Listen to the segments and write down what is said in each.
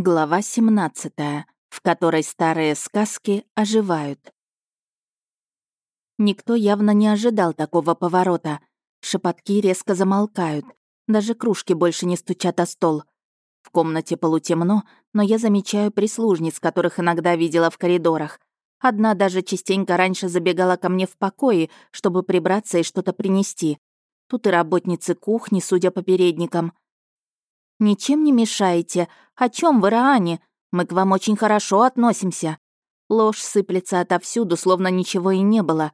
Глава 17, в которой старые сказки оживают. Никто явно не ожидал такого поворота. Шепотки резко замолкают. Даже кружки больше не стучат о стол. В комнате полутемно, но я замечаю прислужниц, которых иногда видела в коридорах. Одна даже частенько раньше забегала ко мне в покое, чтобы прибраться и что-то принести. Тут и работницы кухни, судя по передникам — «Ничем не мешаете. О чем вы, Раани? Мы к вам очень хорошо относимся». Ложь сыплется отовсюду, словно ничего и не было.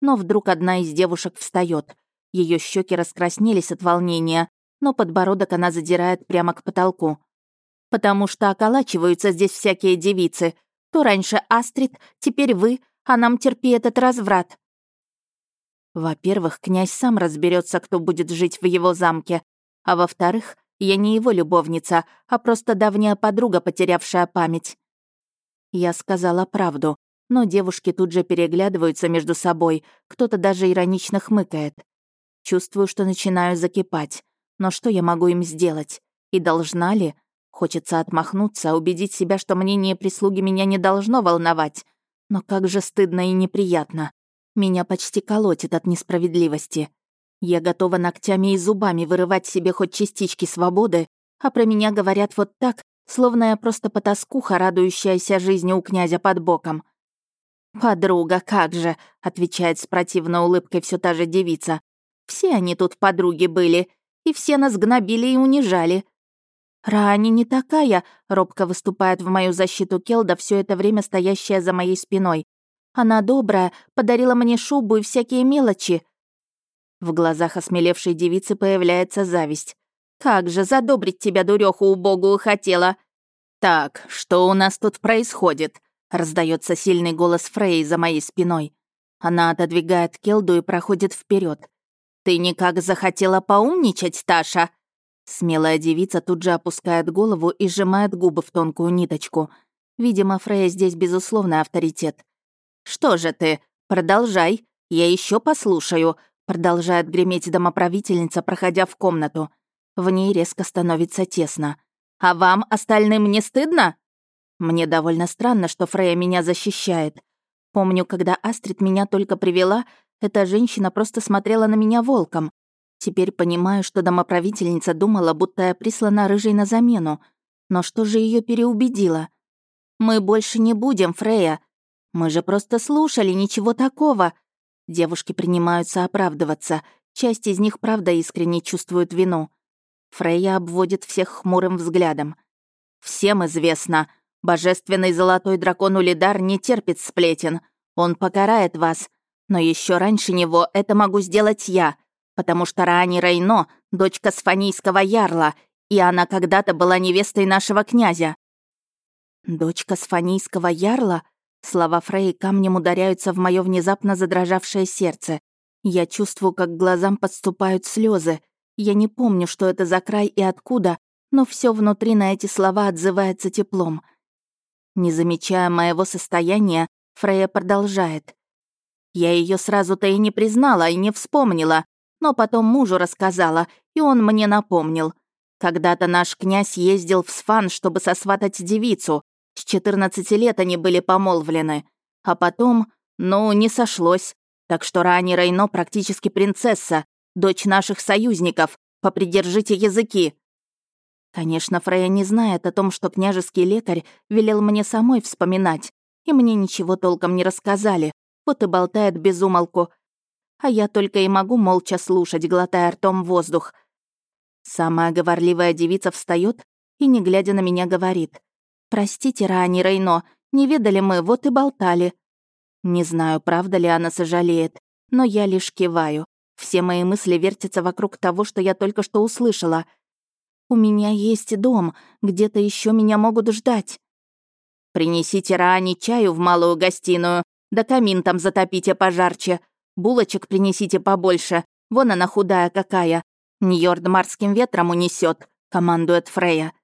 Но вдруг одна из девушек встает. Ее щеки раскраснелись от волнения, но подбородок она задирает прямо к потолку. «Потому что околачиваются здесь всякие девицы. То раньше Астрид, теперь вы, а нам терпи этот разврат». Во-первых, князь сам разберется, кто будет жить в его замке. А во-вторых, я не его любовница, а просто давняя подруга, потерявшая память. Я сказала правду, но девушки тут же переглядываются между собой, кто-то даже иронично хмыкает. Чувствую, что начинаю закипать. Но что я могу им сделать? И должна ли? Хочется отмахнуться, убедить себя, что мнение прислуги меня не должно волновать. Но как же стыдно и неприятно. Меня почти колотит от несправедливости. Я готова ногтями и зубами вырывать себе хоть частички свободы, а про меня говорят вот так, словно я просто потаскуха, радующаяся жизни у князя под боком. «Подруга, как же!» — отвечает с противной улыбкой все та же девица. «Все они тут подруги были, и все нас гнобили и унижали». «Рани не такая», — робко выступает в мою защиту Келда, все это время стоящая за моей спиной. «Она добрая, подарила мне шубу и всякие мелочи. В глазах осмелевшей девицы появляется зависть. «Как же задобрить тебя, дуреху убогую, хотела!» «Так, что у нас тут происходит?» Раздается сильный голос Фрей за моей спиной. Она отодвигает Келду и проходит вперед. «Ты никак захотела поумничать, Таша?» Смелая девица тут же опускает голову и сжимает губы в тонкую ниточку. Видимо, Фрея здесь безусловный авторитет. «Что же ты? Продолжай. Я еще послушаю. Продолжает греметь домоправительница, проходя в комнату. В ней резко становится тесно. «А вам, остальным, не стыдно?» Мне довольно странно, что Фрея меня защищает. Помню, когда Астрид меня только привела, эта женщина просто смотрела на меня волком. Теперь понимаю, что домоправительница думала, будто я прислана рыжей на замену. Но что же ее переубедило? «Мы больше не будем, Фрея. Мы же просто слушали, ничего такого», Девушки принимаются оправдываться. Часть из них, правда, искренне чувствует вину. Фрейя обводит всех хмурым взглядом. «Всем известно, божественный золотой дракон Улидар не терпит сплетен. Он покарает вас. Но еще раньше него это могу сделать я, потому что Раани Рейно — дочка Сфанийского ярла, и она когда-то была невестой нашего князя». «Дочка Сфанийского ярла?» Слова Фрей камнем ударяются в мое внезапно задрожавшее сердце. Я чувствую, как глазам подступают слезы. Я не помню, что это за край и откуда, но все внутри на эти слова отзывается теплом. Не замечая моего состояния, Фрея продолжает. Я ее сразу-то и не признала, и не вспомнила, но потом мужу рассказала, и он мне напомнил. Когда-то наш князь ездил в Сфан, чтобы сосватать девицу, с 14 лет они были помолвлены. А потом, ну, не сошлось. Так что Рани Рейно практически принцесса, дочь наших союзников. Попридержите языки. Конечно, Фрея не знает о том, что княжеский лекарь велел мне самой вспоминать, и мне ничего толком не рассказали, вот и болтает без умолку. А я только и могу молча слушать, глотая ртом воздух. Самая говорливая девица встает и, не глядя на меня, говорит. «Простите, Рани Рейно, не ведали мы, вот и болтали». Не знаю, правда ли она сожалеет, но я лишь киваю. Все мои мысли вертятся вокруг того, что я только что услышала. «У меня есть дом, где-то еще меня могут ждать». «Принесите Раани чаю в малую гостиную, да камин там затопите пожарче. Булочек принесите побольше, вон она худая какая. Ньорд морским ветром унесет, командует Фрея.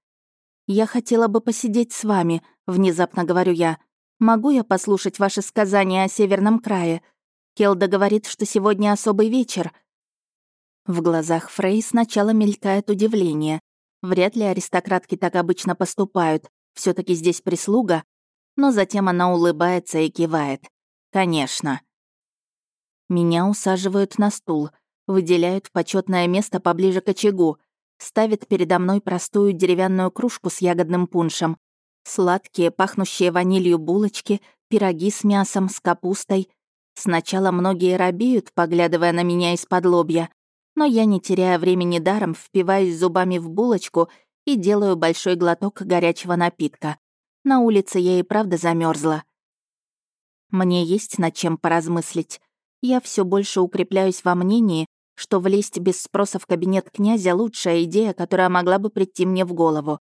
«Я хотела бы посидеть с вами», — внезапно говорю я. «Могу я послушать ваши сказания о Северном крае? Келда говорит, что сегодня особый вечер». В глазах Фрей сначала мелькает удивление. Вряд ли аристократки так обычно поступают, все таки здесь прислуга, но затем она улыбается и кивает. «Конечно». Меня усаживают на стул, выделяют почетное место поближе к очагу, ставят передо мной простую деревянную кружку с ягодным пуншем, сладкие, пахнущие ванилью булочки, пироги с мясом, с капустой. Сначала многие робеют, поглядывая на меня из-под лобья, но я, не теряя времени даром, впиваюсь зубами в булочку и делаю большой глоток горячего напитка. На улице я и правда замерзла. Мне есть над чем поразмыслить я все больше укрепляюсь во мнении, что влезть без спроса в кабинет князя — лучшая идея, которая могла бы прийти мне в голову.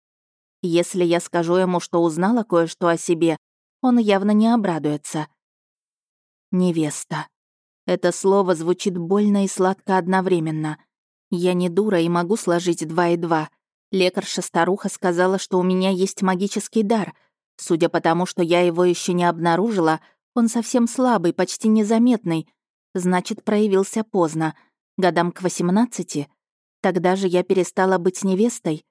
Если я скажу ему, что узнала кое-что о себе, он явно не обрадуется. Невеста. Это слово звучит больно и сладко одновременно. Я не дура и могу сложить два и два. Лекарша-старуха сказала, что у меня есть магический дар. Судя по тому, что я его еще не обнаружила, он совсем слабый, почти незаметный, Значит, проявился поздно, годам к 18. Тогда же я перестала быть невестой.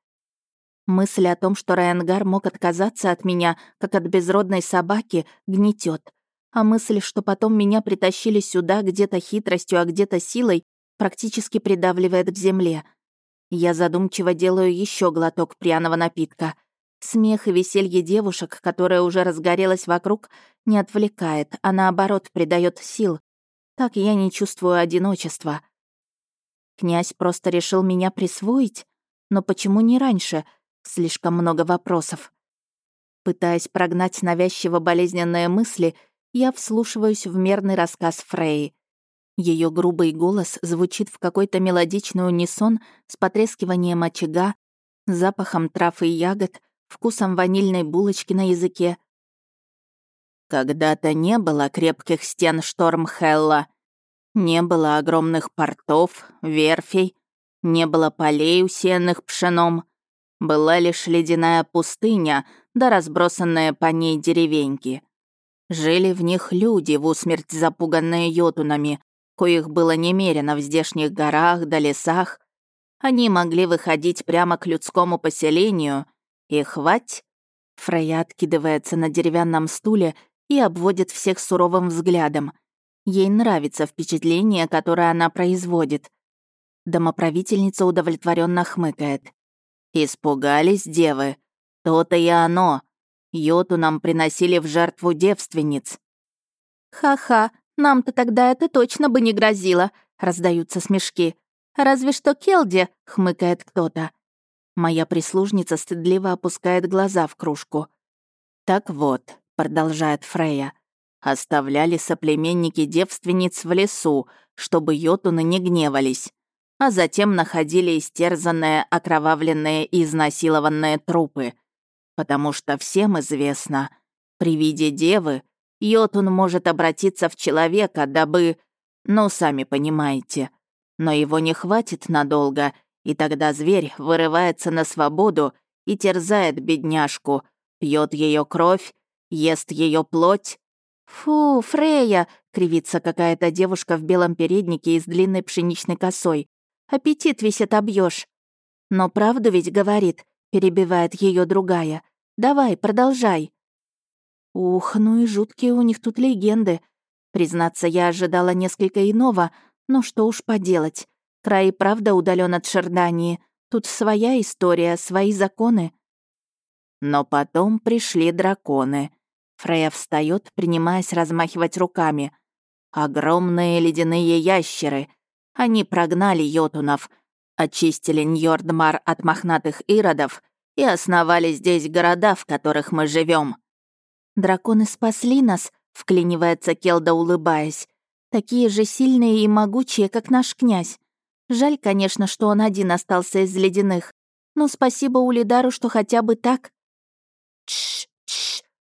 Мысль о том, что Райангар мог отказаться от меня, как от безродной собаки, гнетет. А мысль, что потом меня притащили сюда где-то хитростью, а где-то силой, практически придавливает к земле. Я задумчиво делаю еще глоток пряного напитка. Смех и веселье девушек, которая уже разгорелась вокруг, не отвлекает, а наоборот придает сил, так я не чувствую одиночества. Князь просто решил меня присвоить? Но почему не раньше? Слишком много вопросов. Пытаясь прогнать навязчиво болезненные мысли, я вслушиваюсь в мерный рассказ Фреи. Ее грубый голос звучит в какой-то мелодичный унисон с потрескиванием очага, запахом трав и ягод, вкусом ванильной булочки на языке, когда-то не было крепких стен Штормхелла, не было огромных портов, верфей, не было полей, усеянных пшеном. Была лишь ледяная пустыня, да разбросанные по ней деревеньки. Жили в них люди, в усмерть запуганные йотунами, коих было немерено в здешних горах да лесах. Они могли выходить прямо к людскому поселению, и хвать... Фрейя откидывается на деревянном стуле и обводит всех суровым взглядом. Ей нравится впечатление, которое она производит. Домоправительница удовлетворенно хмыкает. «Испугались девы? То-то и оно. Йоту нам приносили в жертву девственниц». «Ха-ха, нам-то тогда это точно бы не грозило», — раздаются смешки. «Разве что Келди», — хмыкает кто-то. Моя прислужница стыдливо опускает глаза в кружку. «Так вот, продолжает Фрея. Оставляли соплеменники девственниц в лесу, чтобы йотуны не гневались, а затем находили истерзанные, окровавленные и изнасилованные трупы. Потому что всем известно, при виде девы йотун может обратиться в человека, дабы... Ну, сами понимаете. Но его не хватит надолго, и тогда зверь вырывается на свободу и терзает бедняжку, пьет ее кровь Ест ее плоть? Фу, Фрея, кривится какая-то девушка в белом переднике и с длинной пшеничной косой. Аппетит весь отобьешь. Но правду ведь говорит, перебивает ее другая. Давай, продолжай. Ух, ну и жуткие у них тут легенды. Признаться, я ожидала несколько иного, но что уж поделать. Край правда удален от Шердании. Тут своя история, свои законы. Но потом пришли драконы. Фрея встает, принимаясь размахивать руками. Огромные ледяные ящеры. Они прогнали йотунов, очистили Ньордмар от мохнатых иродов и основали здесь города, в которых мы живем. «Драконы спасли нас», — вклинивается Келда, улыбаясь. «Такие же сильные и могучие, как наш князь. Жаль, конечно, что он один остался из ледяных. Но спасибо Улидару, что хотя бы так». «Тш,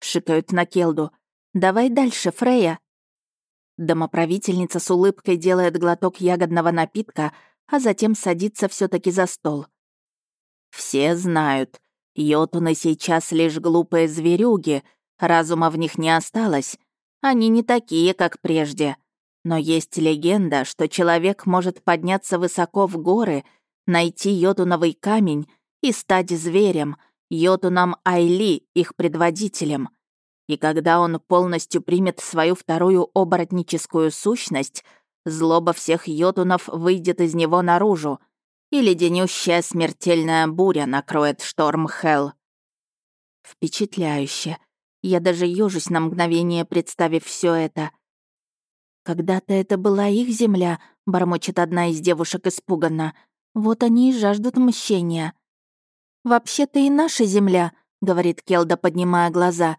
шикают на Келду. «Давай дальше, Фрея». Домоправительница с улыбкой делает глоток ягодного напитка, а затем садится все таки за стол. «Все знают, йотуны сейчас лишь глупые зверюги, разума в них не осталось. Они не такие, как прежде. Но есть легенда, что человек может подняться высоко в горы, найти йотуновый камень и стать зверем, Йотунам Айли, их предводителем. И когда он полностью примет свою вторую оборотническую сущность, злоба всех йотунов выйдет из него наружу, и леденющая смертельная буря накроет шторм Хелл. Впечатляюще. Я даже ёжусь на мгновение, представив все это. «Когда-то это была их земля», — бормочет одна из девушек испуганно. «Вот они и жаждут мщения». «Вообще-то и наша земля», — говорит Келда, поднимая глаза.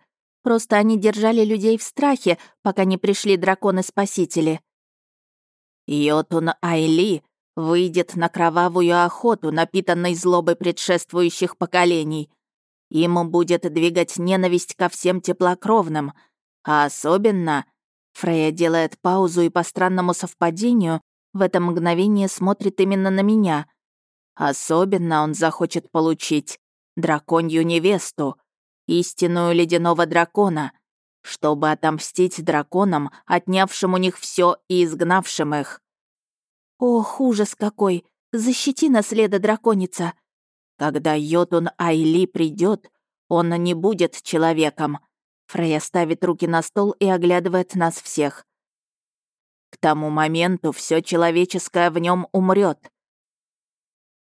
«Просто они держали людей в страхе, пока не пришли драконы-спасители». «Йотун Айли выйдет на кровавую охоту, напитанной злобой предшествующих поколений. Ему будет двигать ненависть ко всем теплокровным, а особенно...» Фрея делает паузу и по странному совпадению в это мгновение смотрит именно на меня — Особенно он захочет получить драконью невесту, истинную ледяного дракона, чтобы отомстить драконам, отнявшим у них все и изгнавшим их. Ох, ужас какой! Защити наследа драконица! Когда Йотун Айли придет, он не будет человеком. Фрея ставит руки на стол и оглядывает нас всех. К тому моменту все человеческое в нем умрет.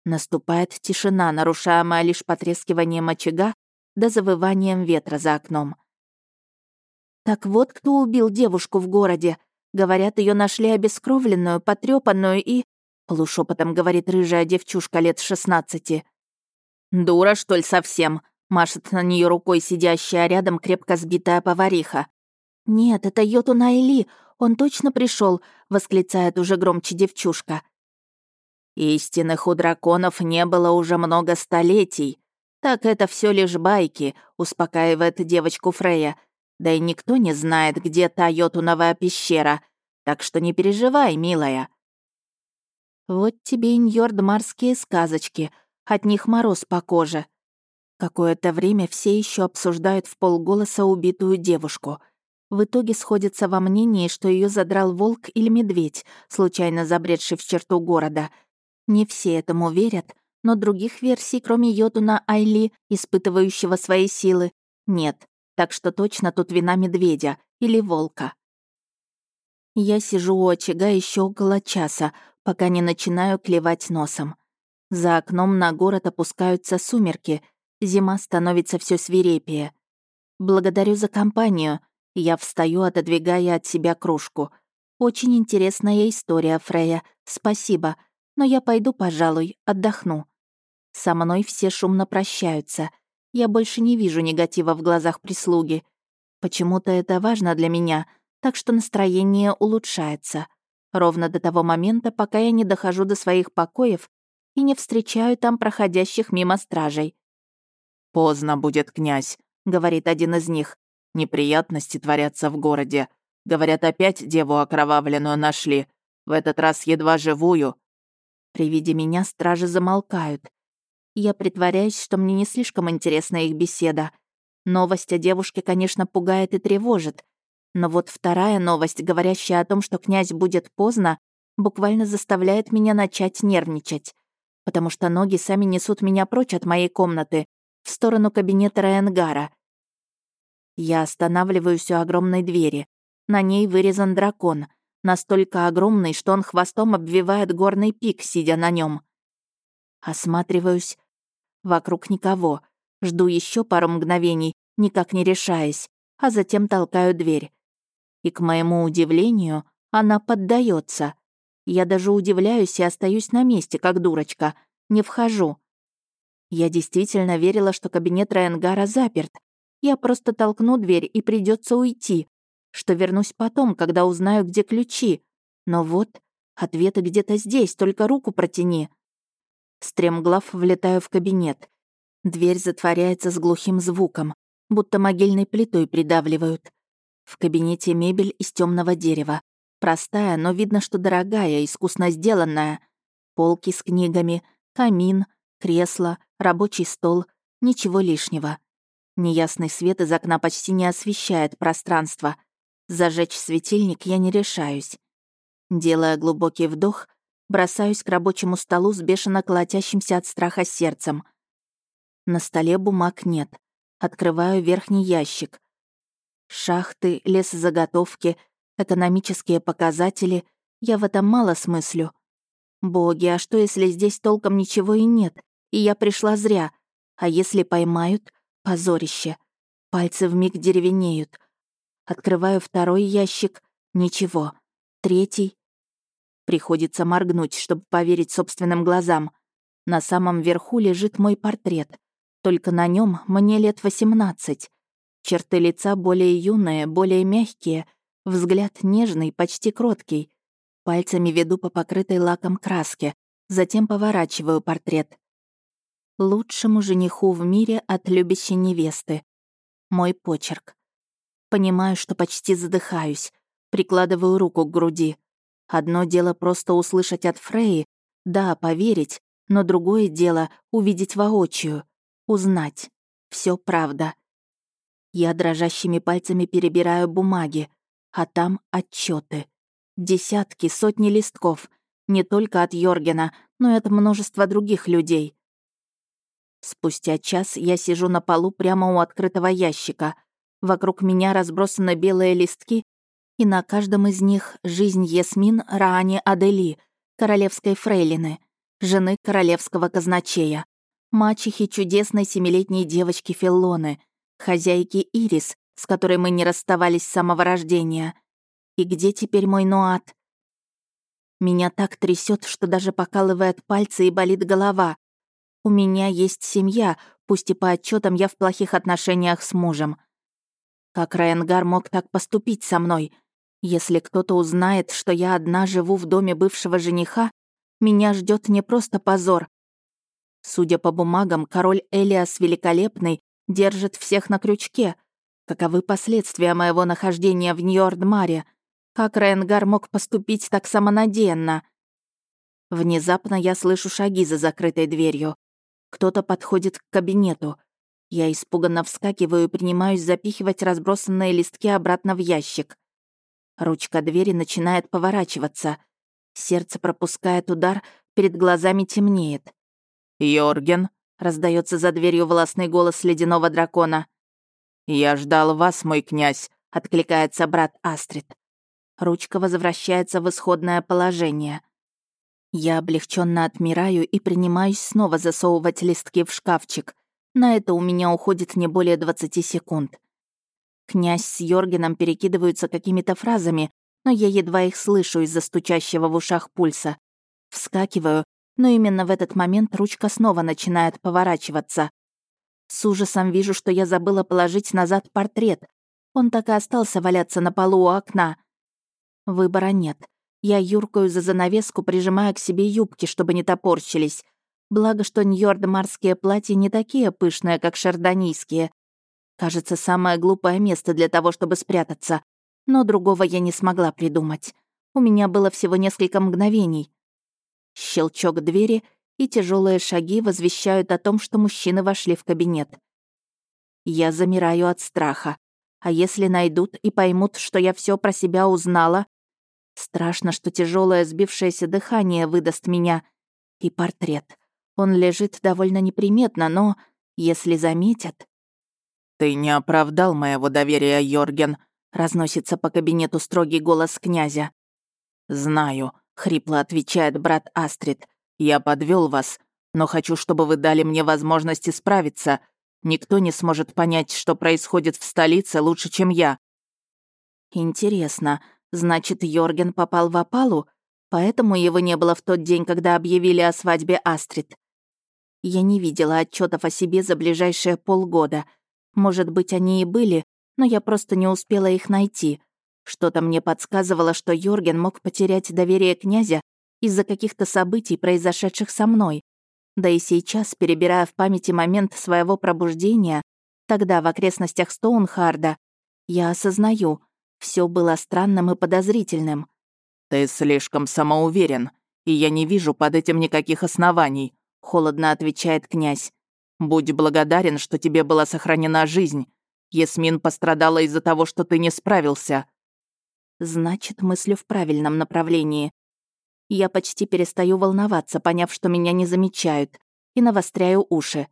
Наступает тишина, нарушаемая лишь потрескиванием очага да завыванием ветра за окном. «Так вот кто убил девушку в городе. Говорят, ее нашли обескровленную, потрепанную и...» Полушепотом говорит рыжая девчушка лет шестнадцати. «Дура, что ли, совсем?» Машет на нее рукой сидящая рядом крепко сбитая повариха. «Нет, это Йоту Найли, он точно пришел, восклицает уже громче девчушка. Истинных у драконов не было уже много столетий. Так это все лишь байки, успокаивает девочку Фрея. Да и никто не знает, где та йотуновая пещера. Так что не переживай, милая. Вот тебе и ньордмарские сказочки. От них мороз по коже. Какое-то время все еще обсуждают в полголоса убитую девушку. В итоге сходятся во мнении, что ее задрал волк или медведь, случайно забредший в черту города — не все этому верят, но других версий, кроме Йодуна Айли, испытывающего свои силы, нет. Так что точно тут вина медведя или волка. Я сижу у очага еще около часа, пока не начинаю клевать носом. За окном на город опускаются сумерки, зима становится все свирепее. Благодарю за компанию. Я встаю, отодвигая от себя кружку. Очень интересная история, Фрея. Спасибо но я пойду, пожалуй, отдохну. Со мной все шумно прощаются. Я больше не вижу негатива в глазах прислуги. Почему-то это важно для меня, так что настроение улучшается. Ровно до того момента, пока я не дохожу до своих покоев и не встречаю там проходящих мимо стражей. «Поздно будет, князь», — говорит один из них. «Неприятности творятся в городе. Говорят, опять деву окровавленную нашли. В этот раз едва живую. При виде меня стражи замолкают. Я притворяюсь, что мне не слишком интересна их беседа. Новость о девушке, конечно, пугает и тревожит. Но вот вторая новость, говорящая о том, что князь будет поздно, буквально заставляет меня начать нервничать. Потому что ноги сами несут меня прочь от моей комнаты, в сторону кабинета Райангара. Я останавливаюсь у огромной двери. На ней вырезан дракон — настолько огромный, что он хвостом обвивает горный пик, сидя на нем. Осматриваюсь. Вокруг никого. Жду еще пару мгновений, никак не решаясь, а затем толкаю дверь. И, к моему удивлению, она поддается. Я даже удивляюсь и остаюсь на месте, как дурочка. Не вхожу. Я действительно верила, что кабинет Райангара заперт. Я просто толкну дверь и придется уйти что вернусь потом, когда узнаю, где ключи. Но вот, ответы где-то здесь, только руку протяни. Стремглав влетаю в кабинет. Дверь затворяется с глухим звуком, будто могильной плитой придавливают. В кабинете мебель из темного дерева. Простая, но видно, что дорогая, искусно сделанная. Полки с книгами, камин, кресло, рабочий стол. Ничего лишнего. Неясный свет из окна почти не освещает пространство — Зажечь светильник я не решаюсь. Делая глубокий вдох, бросаюсь к рабочему столу с бешено колотящимся от страха сердцем. На столе бумаг нет. Открываю верхний ящик. Шахты, лесозаготовки, экономические показатели. Я в этом мало смыслю. Боги, а что, если здесь толком ничего и нет, и я пришла зря? А если поймают? Позорище. Пальцы вмиг деревенеют. Открываю второй ящик. Ничего. Третий. Приходится моргнуть, чтобы поверить собственным глазам. На самом верху лежит мой портрет. Только на нем мне лет 18. Черты лица более юные, более мягкие, взгляд нежный, почти кроткий. Пальцами веду по покрытой лаком краске, затем поворачиваю портрет. Лучшему жениху в мире от любящей невесты. Мой почерк. Понимаю, что почти задыхаюсь. Прикладываю руку к груди. Одно дело просто услышать от Фреи, да, поверить, но другое дело — увидеть воочию, узнать. Все правда. Я дрожащими пальцами перебираю бумаги, а там отчеты. Десятки, сотни листков. Не только от Йоргена, но и от множества других людей. Спустя час я сижу на полу прямо у открытого ящика. Вокруг меня разбросаны белые листки, и на каждом из них жизнь Ясмин Раани Адели, королевской фрейлины, жены королевского казначея, мачехи чудесной семилетней девочки Филлоны, хозяйки Ирис, с которой мы не расставались с самого рождения. И где теперь мой Нуат? Меня так трясет, что даже покалывает пальцы и болит голова. У меня есть семья, пусть и по отчетам я в плохих отношениях с мужем. Как Райангар мог так поступить со мной? Если кто-то узнает, что я одна живу в доме бывшего жениха, меня ждет не просто позор. Судя по бумагам, король Элиас Великолепный держит всех на крючке. Каковы последствия моего нахождения в Нью-Ордмаре? Как Райангар мог поступить так самонадеянно? Внезапно я слышу шаги за закрытой дверью. Кто-то подходит к кабинету. Я испуганно вскакиваю и принимаюсь запихивать разбросанные листки обратно в ящик. Ручка двери начинает поворачиваться. Сердце пропускает удар, перед глазами темнеет. «Йорген», — раздается за дверью властный голос ледяного дракона. «Я ждал вас, мой князь», — откликается брат Астрид. Ручка возвращается в исходное положение. Я облегченно отмираю и принимаюсь снова засовывать листки в шкафчик. На это у меня уходит не более 20 секунд. Князь с Йоргеном перекидываются какими-то фразами, но я едва их слышу из-за стучащего в ушах пульса. Вскакиваю, но именно в этот момент ручка снова начинает поворачиваться. С ужасом вижу, что я забыла положить назад портрет. Он так и остался валяться на полу у окна. Выбора нет. Я юркаю за занавеску, прижимая к себе юбки, чтобы не топорщились. Благо, что ньордмарские платья не такие пышные, как шардонийские. Кажется, самое глупое место для того, чтобы спрятаться. Но другого я не смогла придумать. У меня было всего несколько мгновений. Щелчок двери и тяжелые шаги возвещают о том, что мужчины вошли в кабинет. Я замираю от страха. А если найдут и поймут, что я все про себя узнала? Страшно, что тяжелое сбившееся дыхание выдаст меня. И портрет. Он лежит довольно неприметно, но если заметят... «Ты не оправдал моего доверия, Йорген», — разносится по кабинету строгий голос князя. «Знаю», — хрипло отвечает брат Астрид. «Я подвел вас, но хочу, чтобы вы дали мне возможность исправиться. Никто не сможет понять, что происходит в столице лучше, чем я». «Интересно, значит, Йорген попал в опалу, поэтому его не было в тот день, когда объявили о свадьбе Астрид?» Я не видела отчетов о себе за ближайшие полгода. Может быть, они и были, но я просто не успела их найти. Что-то мне подсказывало, что Йорген мог потерять доверие князя из-за каких-то событий, произошедших со мной. Да и сейчас, перебирая в памяти момент своего пробуждения, тогда в окрестностях Стоунхарда, я осознаю, все было странным и подозрительным. «Ты слишком самоуверен, и я не вижу под этим никаких оснований», холодно отвечает князь. «Будь благодарен, что тебе была сохранена жизнь. Ясмин пострадала из-за того, что ты не справился». Значит, мыслю в правильном направлении. Я почти перестаю волноваться, поняв, что меня не замечают, и навостряю уши.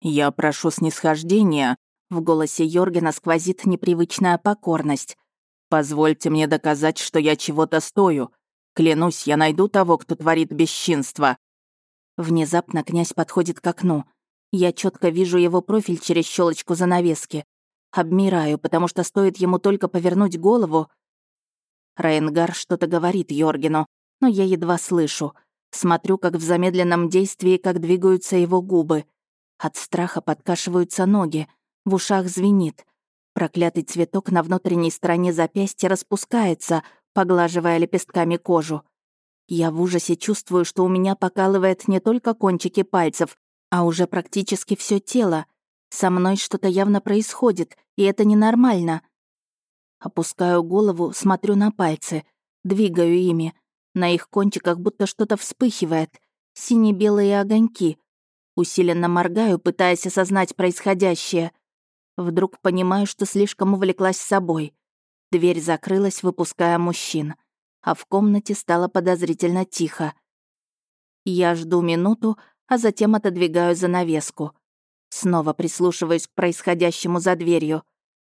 «Я прошу снисхождения», — в голосе Йоргена сквозит непривычная покорность. «Позвольте мне доказать, что я чего-то стою. Клянусь, я найду того, кто творит бесчинство». Внезапно князь подходит к окну. Я четко вижу его профиль через щелочку занавески. Обмираю, потому что стоит ему только повернуть голову. Рейнгар что-то говорит Йоргену, но я едва слышу. Смотрю, как в замедленном действии, как двигаются его губы. От страха подкашиваются ноги, в ушах звенит. Проклятый цветок на внутренней стороне запястья распускается, поглаживая лепестками кожу. Я в ужасе чувствую, что у меня покалывает не только кончики пальцев, а уже практически все тело. Со мной что-то явно происходит, и это ненормально. Опускаю голову, смотрю на пальцы, двигаю ими. На их кончиках будто что-то вспыхивает. Сине-белые огоньки. Усиленно моргаю, пытаясь осознать происходящее. Вдруг понимаю, что слишком увлеклась собой. Дверь закрылась, выпуская мужчин. А в комнате стало подозрительно тихо. Я жду минуту, а затем отодвигаю занавеску. Снова прислушиваюсь к происходящему за дверью.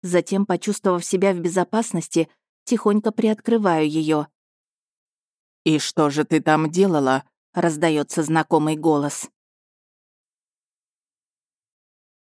Затем, почувствовав себя в безопасности, тихонько приоткрываю ее. «И что же ты там делала?» — раздается знакомый голос.